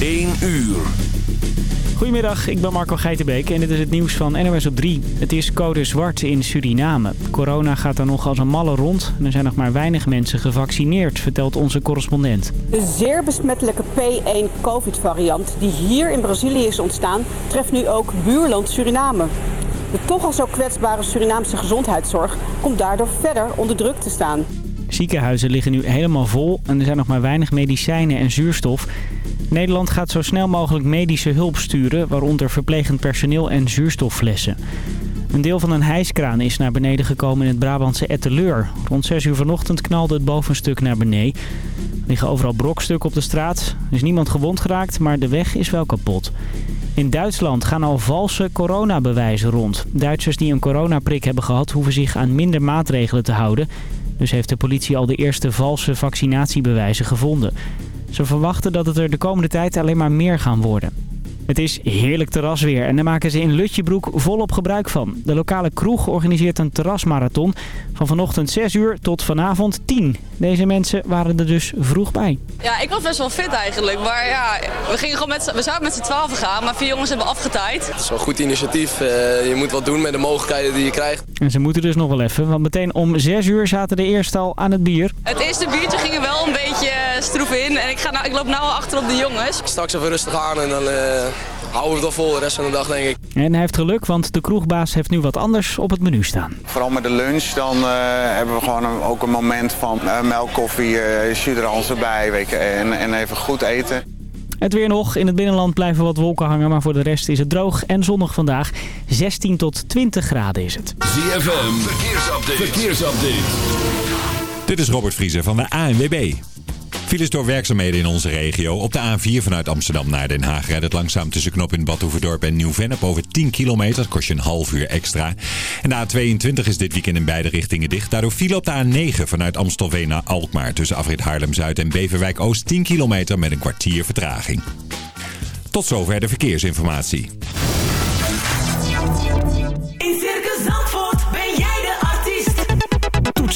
1 uur. Goedemiddag, ik ben Marco Geitenbeek en dit is het nieuws van NOS op 3. Het is code zwart in Suriname. Corona gaat er nog als een malle rond en er zijn nog maar weinig mensen gevaccineerd, vertelt onze correspondent. De zeer besmettelijke P1-COVID-variant die hier in Brazilië is ontstaan, treft nu ook buurland Suriname. De toch al zo kwetsbare Surinaamse gezondheidszorg komt daardoor verder onder druk te staan. Ziekenhuizen liggen nu helemaal vol en er zijn nog maar weinig medicijnen en zuurstof. Nederland gaat zo snel mogelijk medische hulp sturen, waaronder verplegend personeel en zuurstofflessen. Een deel van een hijskraan is naar beneden gekomen in het Brabantse Etteleur. Rond 6 uur vanochtend knalde het bovenstuk naar beneden. Er liggen overal brokstukken op de straat. Er is niemand gewond geraakt, maar de weg is wel kapot. In Duitsland gaan al valse coronabewijzen rond. Duitsers die een coronaprik hebben gehad hoeven zich aan minder maatregelen te houden. Dus heeft de politie al de eerste valse vaccinatiebewijzen gevonden. Ze verwachten dat het er de komende tijd alleen maar meer gaan worden. Het is heerlijk terrasweer en daar maken ze in Lutjebroek volop gebruik van. De lokale kroeg organiseert een terrasmarathon van vanochtend 6 uur tot vanavond 10. Deze mensen waren er dus vroeg bij. Ja, ik was best wel fit eigenlijk. Maar ja, we, gingen gewoon met, we zouden met z'n 12 gaan, maar vier jongens hebben afgetaaid. Het is wel een goed initiatief. Uh, je moet wat doen met de mogelijkheden die je krijgt. En ze moeten dus nog wel even, want meteen om 6 uur zaten de eerst al aan het bier. Het eerste biertje ging wel een beetje stroef in. En ik, ga nou, ik loop nou al achter op de jongens. Straks even rustig aan en dan... Uh houden we het al vol de rest van de dag, denk ik. En hij heeft geluk, want de kroegbaas heeft nu wat anders op het menu staan. Vooral met de lunch, dan uh, hebben we gewoon een, ook een moment van uh, melk, koffie, uh, erbij weet je, en, en even goed eten. Het weer nog. In het binnenland blijven wat wolken hangen, maar voor de rest is het droog en zonnig vandaag. 16 tot 20 graden is het. ZFM, verkeersupdate. verkeersupdate. Dit is Robert Vriezer van de ANWB. Files door werkzaamheden in onze regio. Op de A4 vanuit Amsterdam naar Den Haag rijdt het langzaam tussen knop in Badhoevedorp en Nieuw-Vennep over 10 kilometer. Kost je een half uur extra. En de A22 is dit weekend in beide richtingen dicht. Daardoor file op de A9 vanuit Amstelveen naar Alkmaar tussen Afrit Haarlem-Zuid en Beverwijk-Oost 10 kilometer met een kwartier vertraging. Tot zover de verkeersinformatie.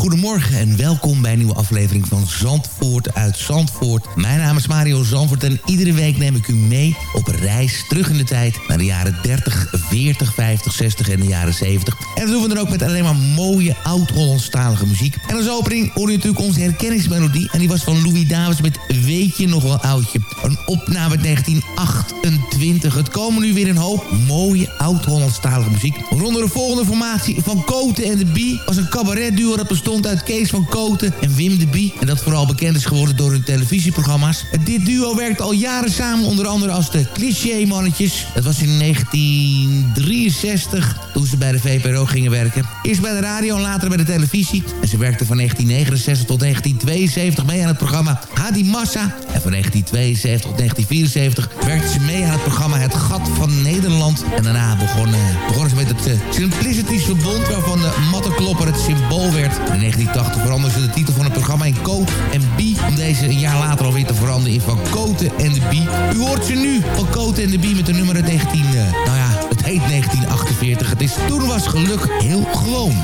Goedemorgen en welkom bij een nieuwe aflevering van Zandvoort uit Zandvoort. Mijn naam is Mario Zandvoort en iedere week neem ik u mee op reis terug in de tijd naar de jaren 30, 40, 50, 60 en de jaren 70. En dat doen we dan ook met alleen maar mooie oud-Hollandstalige muziek. En als opening hoor je natuurlijk onze herkenningsmelodie en die was van Louis Davids met Weet je nog wel oudje. Een opname uit 1928. Het komen nu weer een hoop mooie oud-Hollandstalige muziek. Ronder de volgende formatie van Koten en de Bie was een cabaretduo dat bestond uit Kees van Koten en Wim de Bie. En dat vooral bekend is geworden door hun televisieprogramma's. Dit duo werkt al jaren samen, onder andere als de Cliché-mannetjes. Dat was in 1963 toen ze bij de VPRO gingen werken. Eerst bij de radio en later bij de televisie. En ze werkten van 1969 tot 1972 mee aan het programma Hadi Massa. En van 1972 tot 1974 werkten ze mee aan het programma Het Gat van Nederland. En daarna begonnen, ze met het uh, Simplicities Verbond... waarvan de mattenklopper het symbool werd. In 1980 veranderden ze de titel van het programma in Coat en Bie... om deze een jaar later alweer te veranderen in Van Koten en de Bie. U hoort ze nu, Van Koten en de Bie met de nummer 19... Uh, nou ja, het heet 1948. Het is Toen was geluk heel gewoon.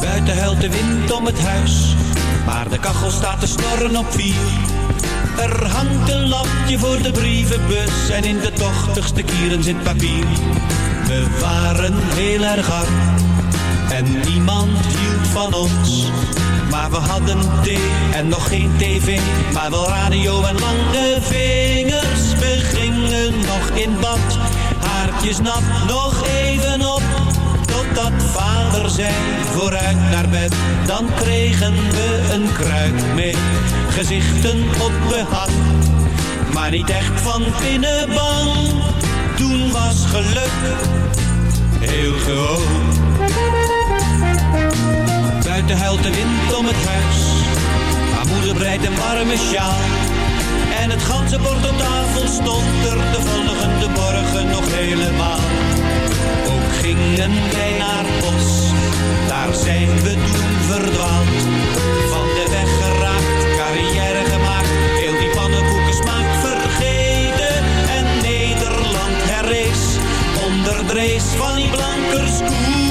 Buiten huilt de wind om het huis, maar de kachel staat te snorren op vier. Er hangt een lampje voor de brievenbus en in de tochtigste kieren zit papier. We waren heel erg arm en niemand van ons, maar we hadden thee en nog geen tv, maar wel radio en lange vingers. We gingen nog in bad, haartjes nat, nog even op. Totdat vader zei, vooruit naar bed, dan kregen we een kruik mee. Gezichten op maar niet echt van binnen bang. Toen was geluk heel gewoon. Buiten huilt de wind om het huis. Haar moeder breidt een warme sjaal. En het ganse bord op tafel stond er de volgende morgen nog helemaal. Ook gingen wij naar bos, daar zijn we toen verdwaald. Van de weg geraakt, carrière gemaakt, heel die pannenkoeken smaak vergeten. En Nederland herrees, onder de race van die blankerskoen.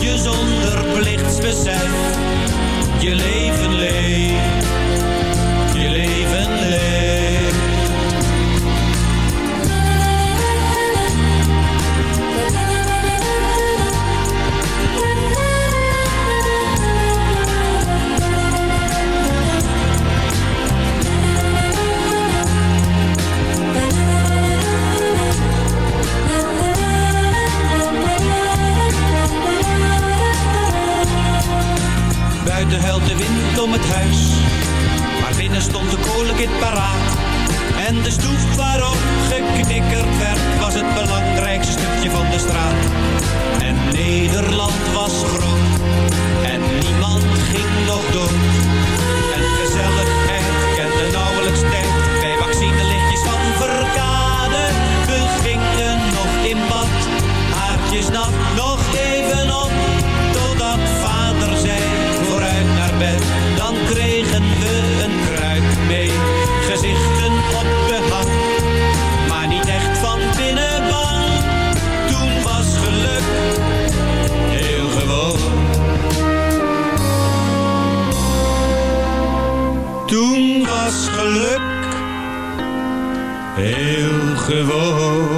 Je zonder plichtsbesef je leven leeft, Buiten huilt de wind om het huis, maar binnen stond de kolenkit paraat. En de stoep waarop geknikkerd werd, was het belangrijkste stukje van de straat. En Nederland was groot, en niemand ging nog dood. En gezelligheid kende nauwelijks tijd, gewoon.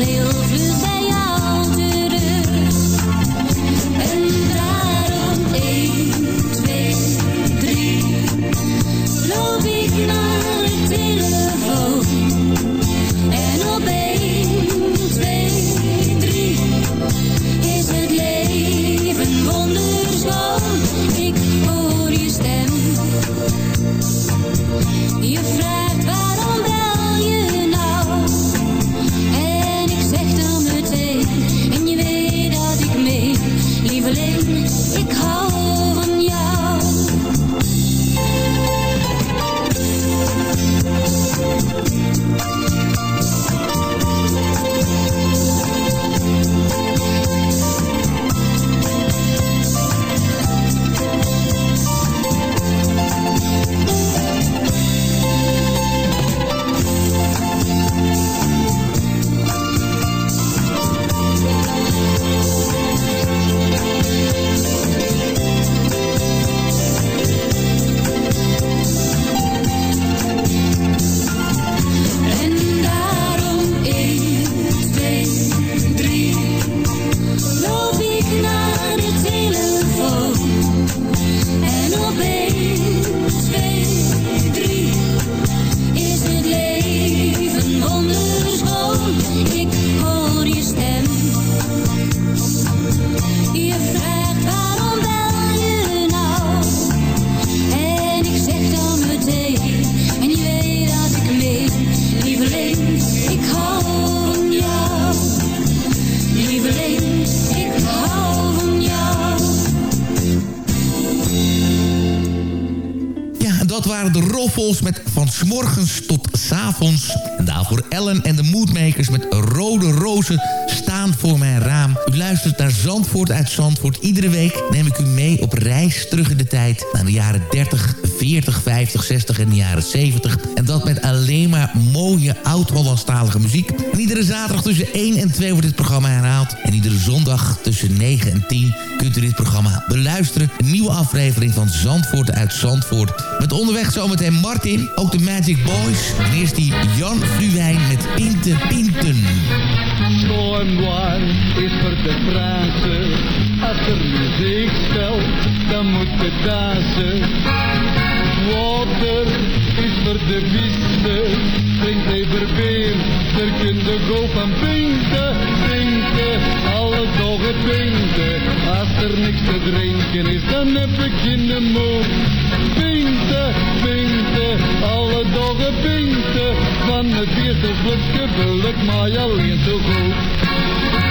Ik dat waren de roffels met van s'morgens tot s'avonds. En daarvoor Ellen en de Moodmakers met rode rozen staan voor mijn raam. U luistert naar Zandvoort uit Zandvoort. Iedere week neem ik u mee op reis terug in de tijd... naar de jaren 30, 40, 50, 60 en de jaren 70. En dat met alleen maar mooie oud-Hollandstalige muziek. En iedere zaterdag tussen 1 en 2 wordt dit programma herhaald. En iedere zondag tussen 9 en 10 kunt u dit programma beluisteren. Een nieuwe aflevering van Zandvoort uit Zandvoort. Met onderweg zometeen Martin, ook de Magic Boys. En eerst die Jan Fluwijn met Pinten Pinten. Waar is voor de Fransen. Als er muziek speelt, dan moet het dansen. Water is voor de vissen. Drink even bier, daar kun je go van pinten, pinten. Alle dagen pinten. Als er niks te drinken is, dan heb ik geen moe. Pinten, pinten, alle dagen pinten. Van het eerste slukje wil maar alleen zo goed.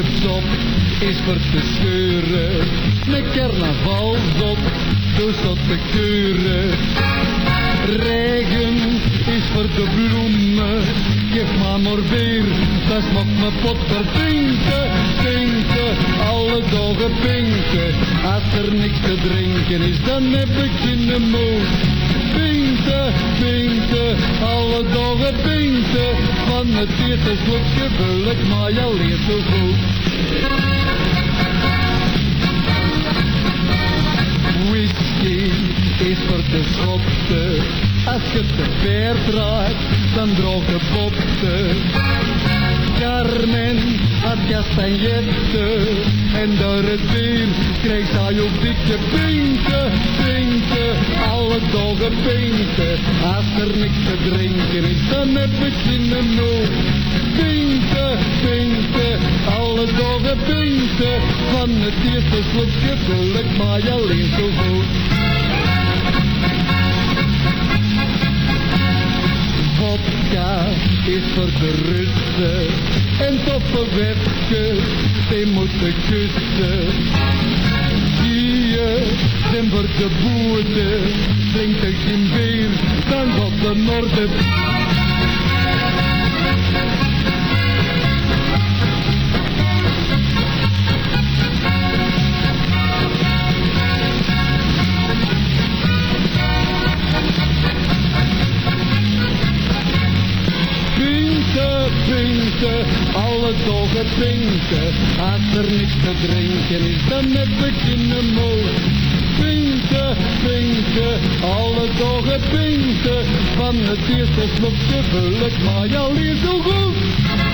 Diepsop is voor te scheuren. Met carnavalsdop, dus tot te keuren. Regen is voor de bloemen. Geef maar maar weer, dat smaakt me pot verdrinken. Pinken, alle dagen pinken. Als er niks te drinken is, dan heb ik geen moed. Pinken, pinken, alle dagen pinken. Van het eerste slokje ik maar je leert zo goed. Whisky is voor de schotten. Als je te ver draait, dan droge botten. Carmen had castagnette en door het weer kreeg hij ook dikke pinken, pinken, alle dagen pinken. Als er niks te drinken is, dan heb ik geen nood. Pinken, pinken, alle dagen pinken, van het eerste slokje wil ik maar alleen zo goed. Vodka is voor en toffe wetjes, die moeten kussen. Voor de boeren, drinkt er geen dan wat de Noorden. Alle dagen pinken. Als er niks te drinken is, dan heb ik geen moed. Pinken, pinken, alle dagen pinken. Van het eerste slokje ik maar alleen zo goed.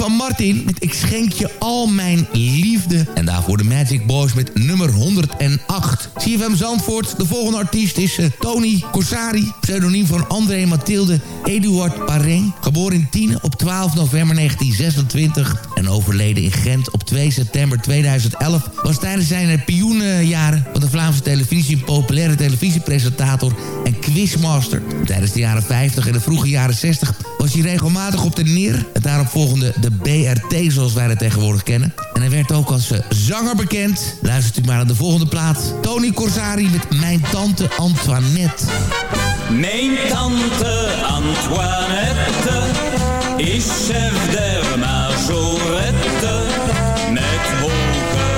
Van Martin met Ik schenk je al mijn liefde. En daarvoor de Magic Boys met nummer 108. CFM Zandvoort, de volgende artiest is eh, Tony Corsari. Pseudoniem van André Mathilde Eduard Pareng. Geboren in Tiene op 12 november 1926 en overleden in Gent op 2 september 2011... was tijdens zijn pioenenjaren van de Vlaamse televisie... een populaire televisiepresentator en quizmaster. Tijdens de jaren 50 en de vroege jaren 60 was hij regelmatig op de neer. Het daaropvolgende de BRT, zoals wij het tegenwoordig kennen. En hij werd ook als eh, zanger bekend. Luistert u maar naar de volgende plaat. Tony Corsari met Mijn Tante Antoinette. Mijn tante Antoinette is chef der majorette. Met hoge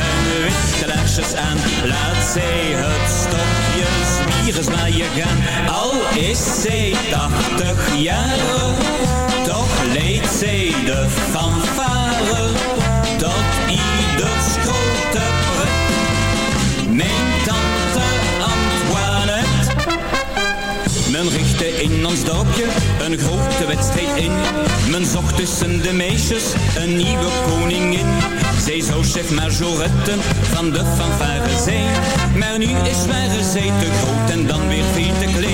en witte laarsjes aan laat zij het stokje zwieren zwaaien gaan. Al is zij tachtig jaar, toch zij de fanfare tot ieders grote pret. Mijn tante Antoinette men richtte in ons dorpje een grote wedstrijd in. Men zocht tussen de meisjes een nieuwe koningin. Zij zou chef majorette van de fanfare zijn. Maar nu is ware zij te groot en dan weer veel te klein.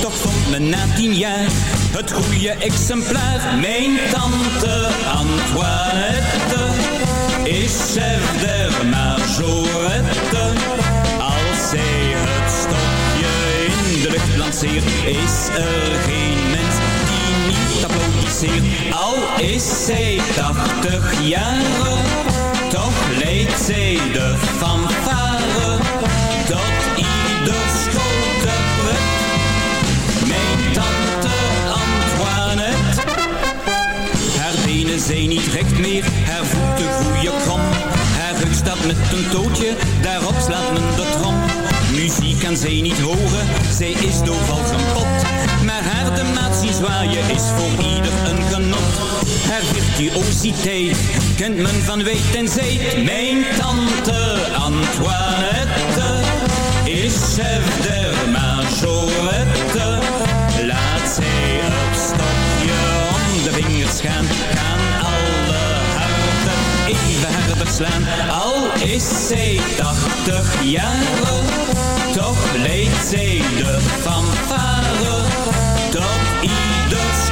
Toch vond men na tien jaar het goede exemplaar. Mijn tante Antoinette is chef der majorette. Als zij het stokje in de lucht lanceert, is er geen mens die niet applaudisseert. Al is zij tachtig jaar, toch leidt zij de fanfare tot ieders grote benen zijn niet recht meer, haar voeten groeien krom. Haar rug staat met een tootje, daarop slaat men de trom. Muziek kan zij niet horen, zij is doorval pot. Maar haar de maat zwaaien is voor ieder een genot. Haar virtuositeit kent men van weet en zijt. Mijn tante Antoinette is chef der majorette. Laat zij het stokje om de vingers gaan, slaan. Al is zij tachtig jaar, toch leidt zij de fanfare tot ieders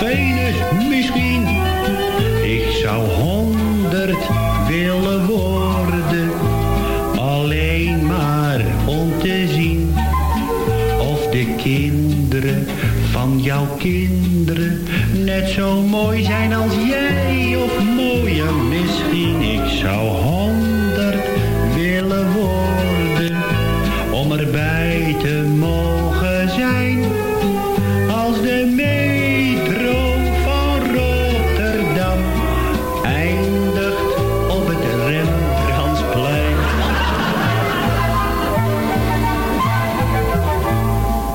Venus misschien. Ik zou honderd willen worden, alleen maar om te zien of de kinderen van jouw kinderen net zo mooi zijn als jij of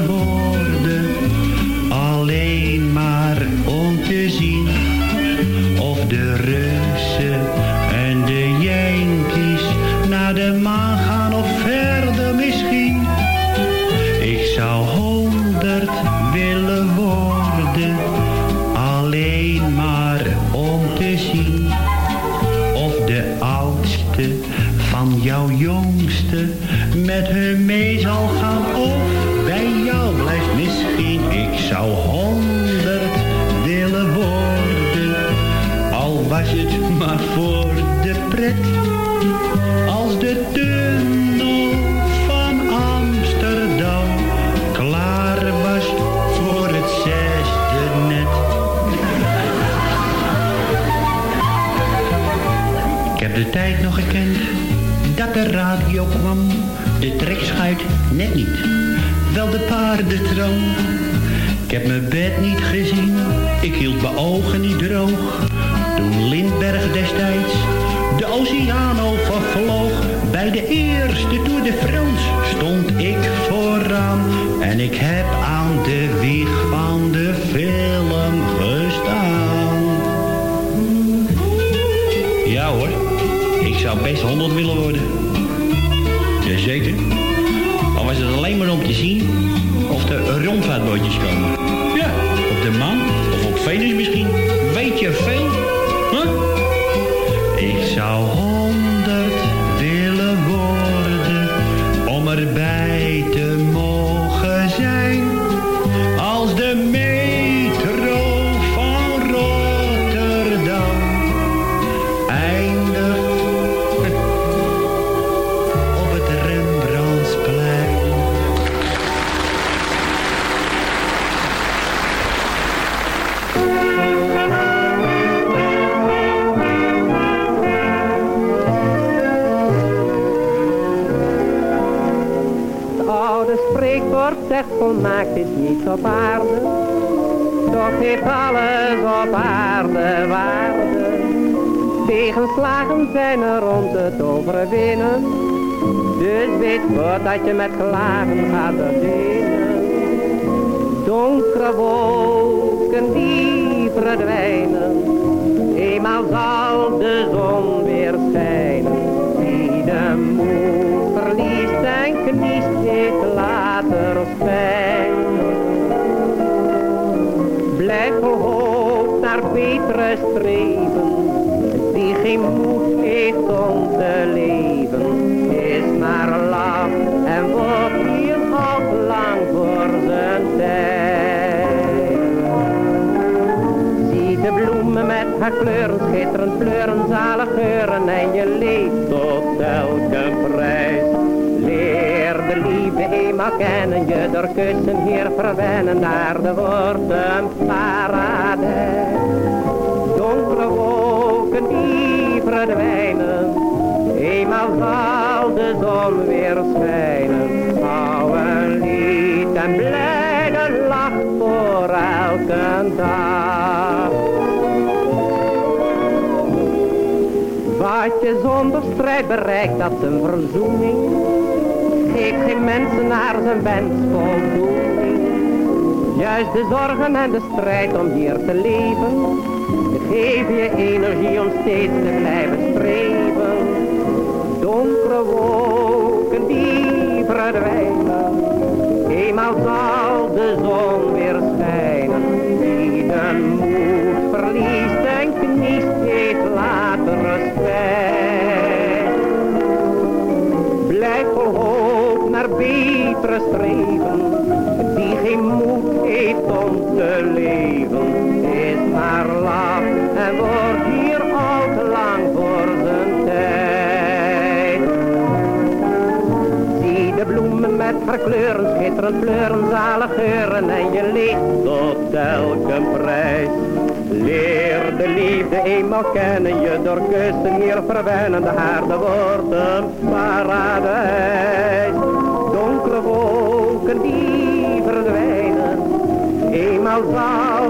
willen De trekschuit net niet, wel de paardentram. Ik heb mijn bed niet gezien, ik hield mijn ogen niet droog. Toen Lindbergh destijds de oceaan overvloog. Bij de eerste Tour de France stond ik vooraan. En ik heb aan de wieg van de film gestaan. Ja hoor, ik zou best honderd willen worden. Jazeker. Al was het alleen maar om te zien of er rondvaartbootjes komen. Ja, op de maan of op Venus misschien. Weet je veel? Huh? Ik zou Tegenslagen zijn er om het overwinnen. Dus weet voordat je met klagen gaat beginnen. Donkere wolken die verdwijnen. Eenmaal zal de zon weer schijnen. Wie de moed verliest en kniest, heeft later spijt. Moed heeft om te leven, is maar laf en wordt hier al lang voor zijn tijd. Zie de bloemen met haar kleuren, schitterend kleuren, zalig geuren en je leeft tot elke prijs. Leer de liefde eenmaal kennen, je door kussen hier verwennen, naar de wordt een paradijs. Eenmaal zal de zon weer schijnen. Hou een lied en blijde lach voor elke dag. Wat je zonder strijd bereikt, dat is een verzoening. Geeft geen mensen naar zijn wens voldoening. Juist de zorgen en de strijd om hier te leven. Geef je energie om steeds te blijven streven. Donkere wolken die verdwijnen. Eenmaal zal de zon weer schijnen. Wie de moed verliest en kniest, heeft later respect. Blijf vol hoop naar betere streven. Die geen moed heeft om te leven, is maar wordt hier al te lang voor zijn tijd. Zie de bloemen met haar kleuren, schitterend kleuren, zalig geuren en je leeft tot elke prijs. Leer de liefde eenmaal kennen, je door kussen hier verwennen, de aarde wordt een paradijs. Donkere wolken die verdwijnen, eenmaal zal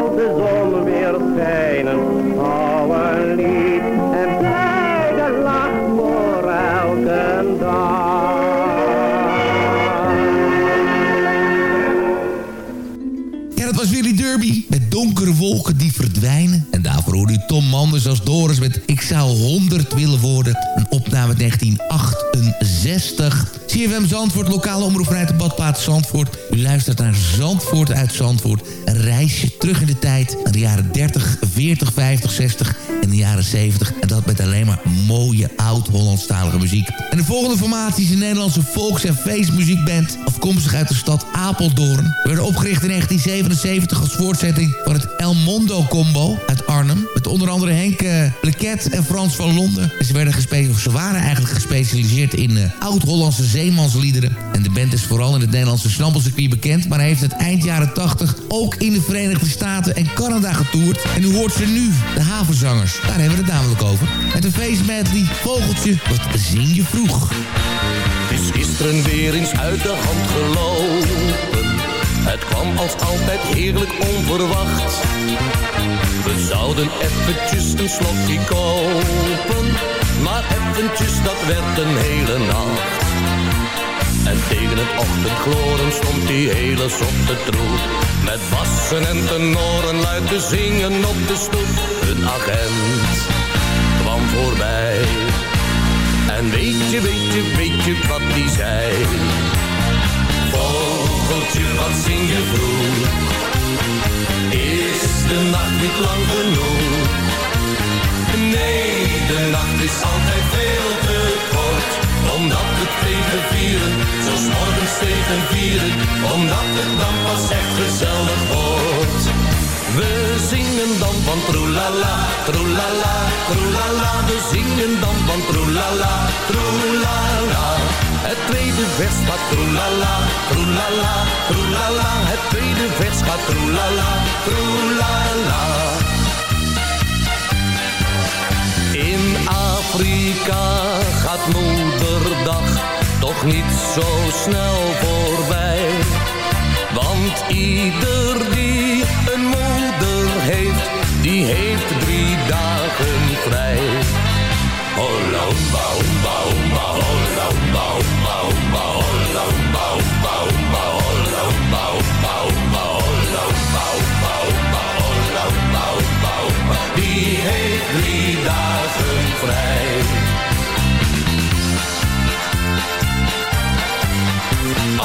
donkere wolken die verdwijnen. En daarvoor hoorde u Tom Manders als Doris met Ik zou 100 willen worden. Een opname uit 1968. CFM Zandvoort, lokale omroep vanuit de badplaats Zandvoort. U luistert naar Zandvoort uit Zandvoort. Een reisje terug in de tijd naar de jaren 30, 40, 50, 60 en de jaren 70. En dat met alleen maar mooie oud-Hollandstalige muziek. En de volgende formatie is een Nederlandse volks- en feestmuziekband... afkomstig uit de stad Apeldoorn. Ze werden opgericht in 1977 als voortzetting van het El Mondo Combo uit Arnhem. Met onder andere Henk uh, en Frans van Londen. En ze, werden ze waren eigenlijk gespecialiseerd in uh, oud-Hollandse zeemansliederen. En de band is vooral in het Nederlandse snabbelcircuit bekend... maar heeft het eind jaren 80 ook in de Verenigde Staten en Canada getoerd. En u hoort ze nu, de havenzangers. Daar hebben we het namelijk over. Met een feestmedley, Vogeltje, wat zing je vroeg? Het is gisteren weer eens uit de hand gelopen. Het kwam als altijd heerlijk onverwacht. We zouden eventjes een slokje kopen. Maar eventjes, dat werd een hele nacht. En tegen het ochtendgloren stond die hele zotte troep. Met bassen en tenoren luid te zingen op de stoep. Een agent kwam voorbij. En weet je, weet je, weet je wat die zei? Vogeltje, wat zing je vroeg? Is de nacht niet lang genoeg? Nee, de nacht is altijd veel te kort. Omdat het tegen vieren, zo morgens tegen vieren. Omdat het dan pas echt gezellig wordt. We zingen dan van troelala, troelala, troelala. We zingen dan van troelala, troelala. Het tweede vers gaat troelala, troelala, troelala. Het tweede vers gaat troelala, troelala. In Afrika gaat moederdag toch niet zo snel voorbij. Want ieder die heeft drie dagen vrij. Holla, hoemba, hoemba, hoemba, holla, hoemba, hoemba. holla hoemba hoemba hoemba holla hoemba hoemba hoemba holla hoemba hoemba hoemba holla die heeft drie dagen vrij.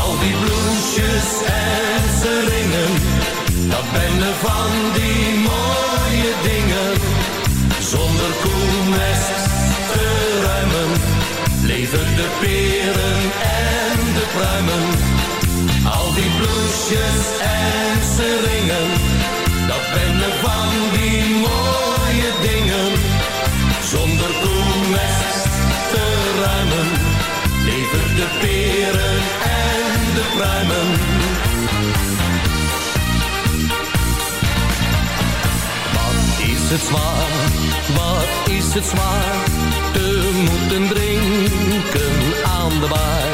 Al die bloesjes en seringen, dat ben er van die mooie dingen. Zonder koelmest te ruimen, leven de peren en de pruimen. Al die bloesjes en seringen, dat ben er van die mooie dingen. Zonder koelmest te ruimen, leven de peren en de pruimen. Is het zwaar, wat is het zwaar, te moeten drinken aan de bar.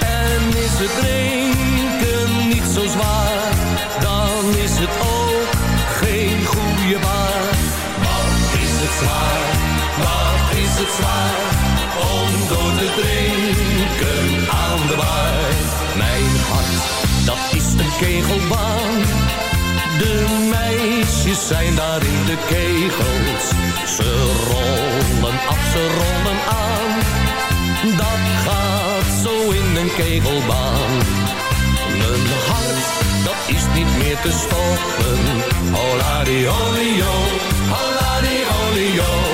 En is het drinken niet zo zwaar, dan is het ook geen goede baar. Wat is het zwaar, wat is het zwaar, om door te drinken aan de bar. Mijn hart, dat is een kegelbaan. De meisjes zijn daar in de kegels. Ze rollen af, ze rollen aan. Dat gaat zo in een kegelbaan. Mijn hart, dat is niet meer te stoppen. Hola di olio, hola di olio,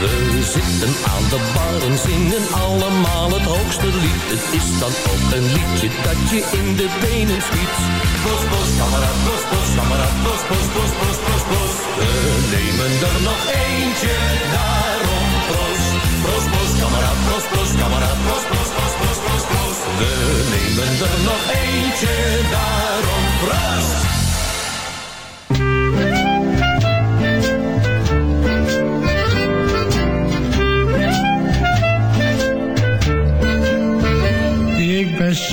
We zitten aan de bar en zingen allemaal het hoogste lied. Het is dan ook een liedje dat je in de benen schiet. Bos, bos, kameraad, bos, bos, kameraad, bos, bos, bos, bos, bos, bos. We nemen er nog eentje, daarom proost. Proost, bos, kameraad, proost, proost, kameraad, proost, proost, proost, proost, proost, proost. We nemen er nog eentje, daarom proost.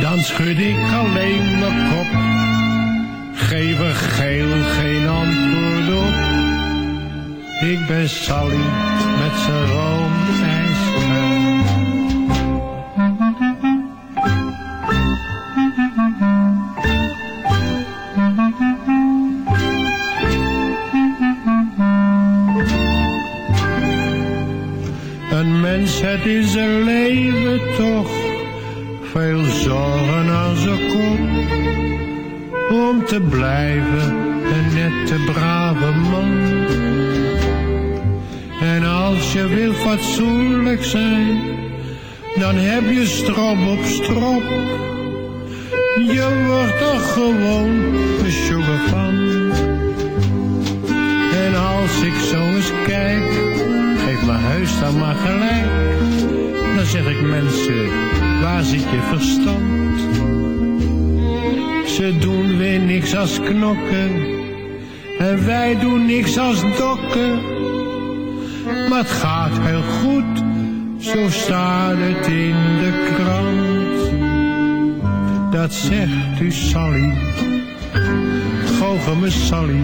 Dan schud ik alleen mijn kop. Geef er geel geen antwoord op. Ik ben Sally met zijn roomijskuil. Een mens, het is een leven toch Om te blijven een nette brave man. En als je wil fatsoenlijk zijn, dan heb je strop op strop. Je wordt er gewoon een van. En als ik zo eens kijk, geeft me heus mensen, waar zit je verstand? Ze doen weer niks als knokken en wij doen niks als dokken. Maar het gaat heel goed, zo staat het in de krant. Dat zegt u Sally, goochel me Sally,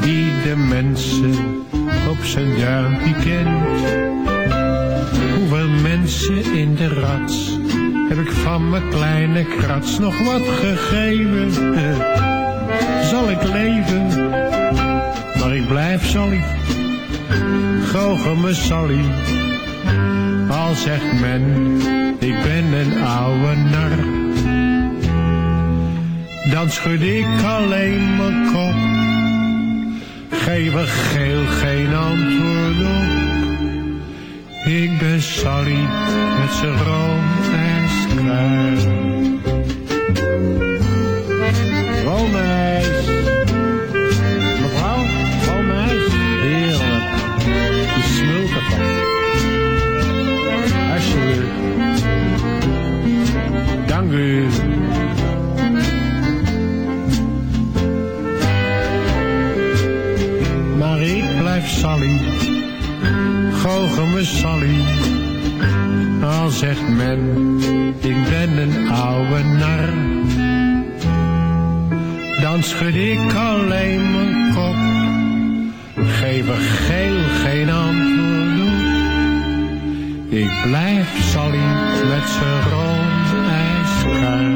die de mensen op zijn duimpje kent. Hoeveel mensen in de rats heb ik van mijn kleine krats nog wat gegeven? Zal ik leven? Maar ik blijf Sally, goochel me Sally. Al zegt men, ik ben een oude nar. Dan schud ik alleen mijn kop. Geef er geel geen antwoord op. Ik ben Sally met zijn rood Romeis. Mevrouw, Romeis. Heerlijk. Die smult ervan. Alsjeblieft. Dank u. Maar ik blijf Sally. Goochel me Sally. Al zegt men, ik ben een oude nar. Dan schud ik alleen mijn kop. Geef er geel geen antwoord. Ik blijf Sally met zijn rood ijskruin.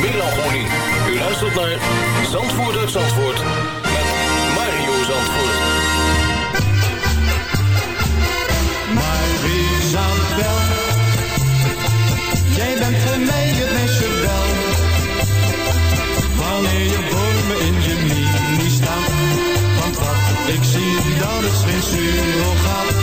melancholie. U luistert naar Zandvoort uit Zandvoort met Mario Zandvoort. Isabel, jij bent voor mij het wel. Wanneer je me in je mini staat, want wat ik zie, dat is geen surrogaat.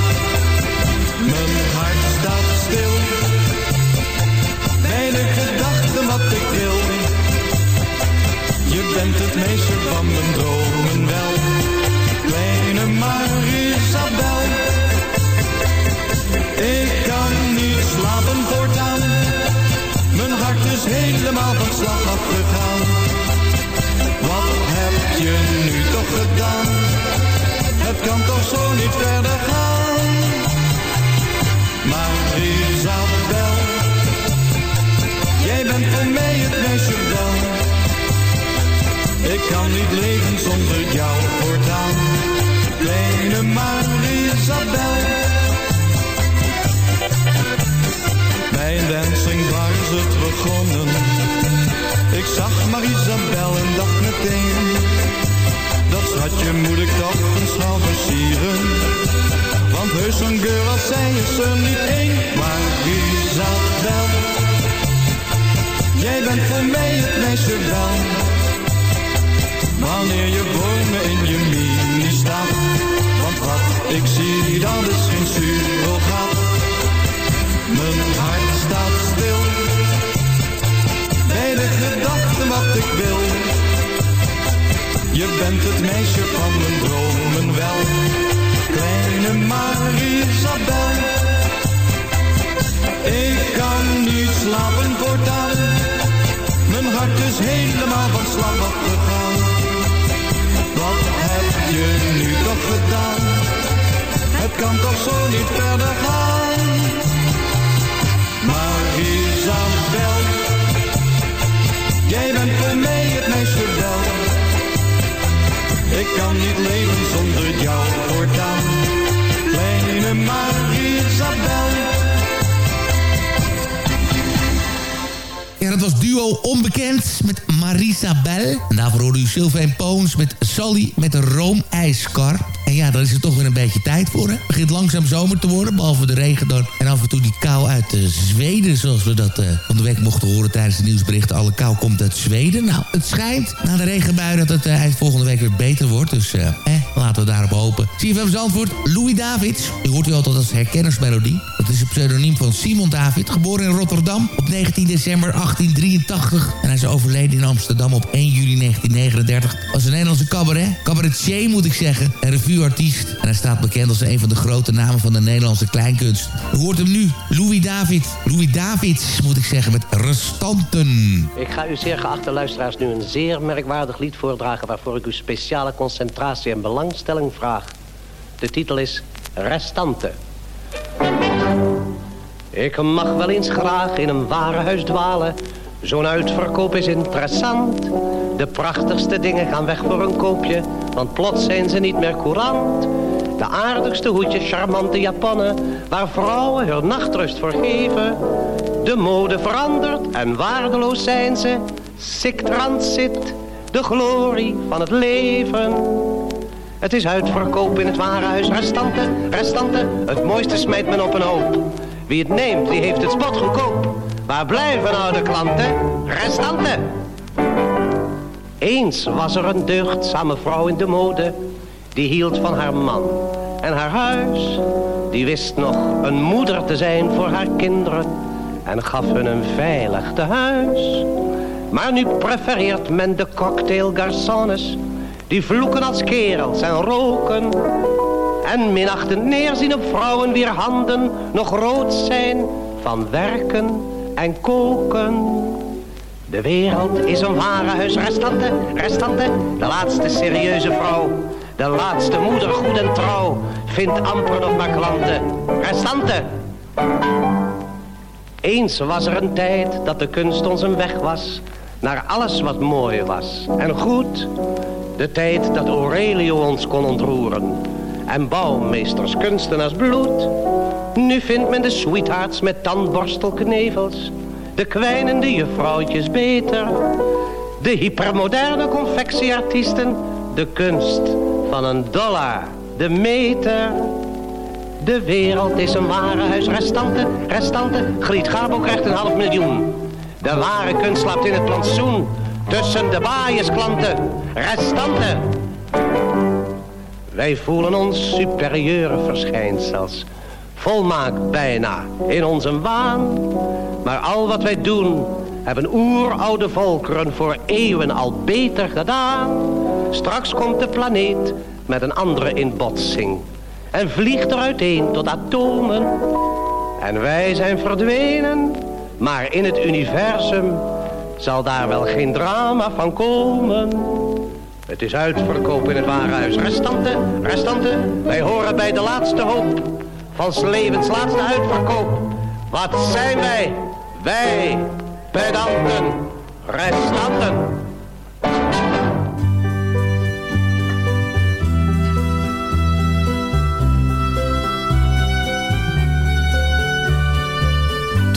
Wat heb je nu toch gedaan? Het kan toch zo niet verder gaan. Maar Isabel, jij bent voor mij het meisje wel. Ik kan niet leven zonder jou voortaan. Kleine Marisabel. Bij Dat schatje moet ik toch eens gaan versieren. Want heus een girl als zij is er niet één. Maar Isabel, jij bent voor mij het meisje wel. Wanneer je me in je mini staat. Want wat ik zie, dat is geen surrogaat. Mijn hart staat stil. Bij de gedachte wat ik wil. Je bent het meisje van mijn dromen wel. Kleine Marisabel. Ik kan niet slapen voortaan. Mijn hart is helemaal van slag afgegaan. Wat heb je nu toch gedaan? Het kan toch zo niet verder gaan. Maar Isabel, jij bent Ik kan niet leven zonder jou voortaan. Kleine Marie-Isabel. Ja, dat was duo Onbekend met Marisa Bell. En daarvoor hoorde u Sylvain Poons met Sally met de roomijskar. En ja, dan is er toch weer een beetje tijd voor. Hè? Het begint langzaam zomer te worden, behalve de regen dan. En af en toe die kou uit uh, Zweden, zoals we dat uh, van de week mochten horen tijdens de nieuwsberichten. Alle kou komt uit Zweden. Nou, het schijnt na de regenbui dat het uh, volgende week weer beter wordt. Dus eh, laten we daarop hopen. CFM Zandvoort, Louis Davids. U hoort u altijd als herkennersmelodie. Dat is een pseudoniem van Simon David, geboren in Rotterdam op 19 december 1883. En hij is overleden in Amsterdam op 1 juli 1939. Was een Nederlandse cabaret, cabaretier moet ik zeggen, en revueartiest. En hij staat bekend als een van de grote namen van de Nederlandse kleinkunst. U hoort hem nu, Louis David. Louis Davids, moet ik zeggen, met Restanten. Ik ga u zeer geachte luisteraars nu een zeer merkwaardig lied voordragen... waarvoor ik uw speciale concentratie en De titel is Restante. Ik mag wel eens graag in een warenhuis dwalen. Zo'n uitverkoop is interessant. De prachtigste dingen gaan weg voor een koopje, want plots zijn ze niet meer courant. De aardigste hoedjes, charmante japannen, waar vrouwen hun nachtrust voor geven. De mode verandert en waardeloos zijn ze. Sic transit, de glorie van het leven. Het is uitverkoop in het warenhuis, restanten, restanten. Het mooiste smijt men op een hoop. Wie het neemt, die heeft het spot goedkoop. Waar blijven nou de klanten? Restanten. Eens was er een deugdzame vrouw in de mode. Die hield van haar man en haar huis. Die wist nog een moeder te zijn voor haar kinderen. En gaf hun een veilig tehuis. Maar nu prefereert men de cocktailgarçons. Die vloeken als kerels en roken. En minachtend neerzien op vrouwen wier handen nog rood zijn van werken en koken. De wereld is een warenhuis, restante, restante, de laatste serieuze vrouw. De laatste moeder, goed en trouw, vindt amper nog maar klanten. Restante! Eens was er een tijd dat de kunst ons een weg was, naar alles wat mooi was en goed. De tijd dat Aurelio ons kon ontroeren en bouwmeesters kunstenaars bloed. Nu vindt men de sweethearts met tandborstelknevels, de kwijnende juffrouwtjes beter. De hypermoderne confectieartiesten, de kunst van een dollar, de meter. De wereld is een warenhuis, restanten, restanten. Griet Gabo krijgt een half miljoen. De ware kunst slaapt in het plantsoen, tussen de baaiersklanten, restanten. Wij voelen ons superieure verschijnsels. Volmaakt bijna in onze waan. Maar al wat wij doen, hebben oeroude volkeren voor eeuwen al beter gedaan. Straks komt de planeet met een andere in botsing. En vliegt er uiteen tot atomen. En wij zijn verdwenen. Maar in het universum zal daar wel geen drama van komen. Het is uitverkoop in het warenhuis. Restanten, restanten, wij horen bij de laatste hoop. Van levens laatste uitverkoop. Wat zijn wij? Wij, pedanten, restanten.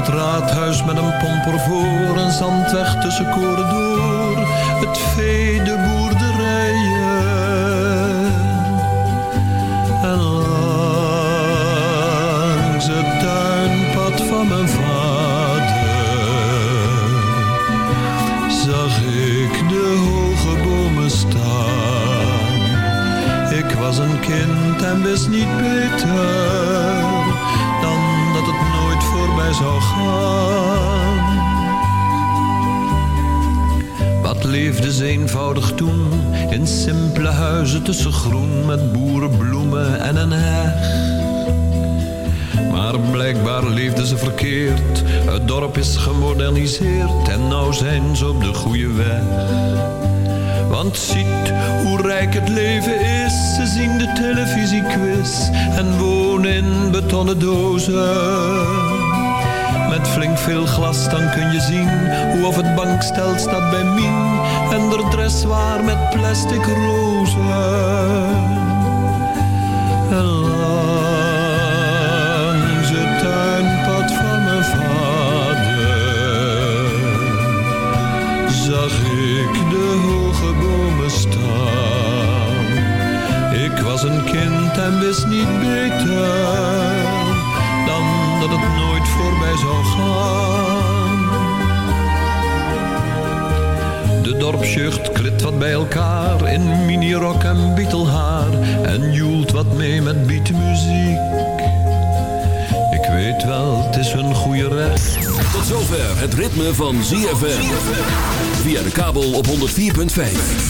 Het raadhuis met een pomper voor, een zandweg tussen koren door. Het vee, de op de goede weg. Want ziet hoe rijk het leven is. Ze zien de televisiequiz en wonen in betonnen dozen. Met flink veel glas dan kun je zien hoe of het bankstel staat bij Mien. En de dress waar met plastic rozen. Een en wist niet beter dan dat het nooit voorbij zou gaan. De dorpsjucht klit wat bij elkaar in minirok en bietelhaar en joelt wat mee met beatmuziek. Ik weet wel, het is hun goede recht. Tot zover het ritme van ZFM. Via de kabel op 104.5.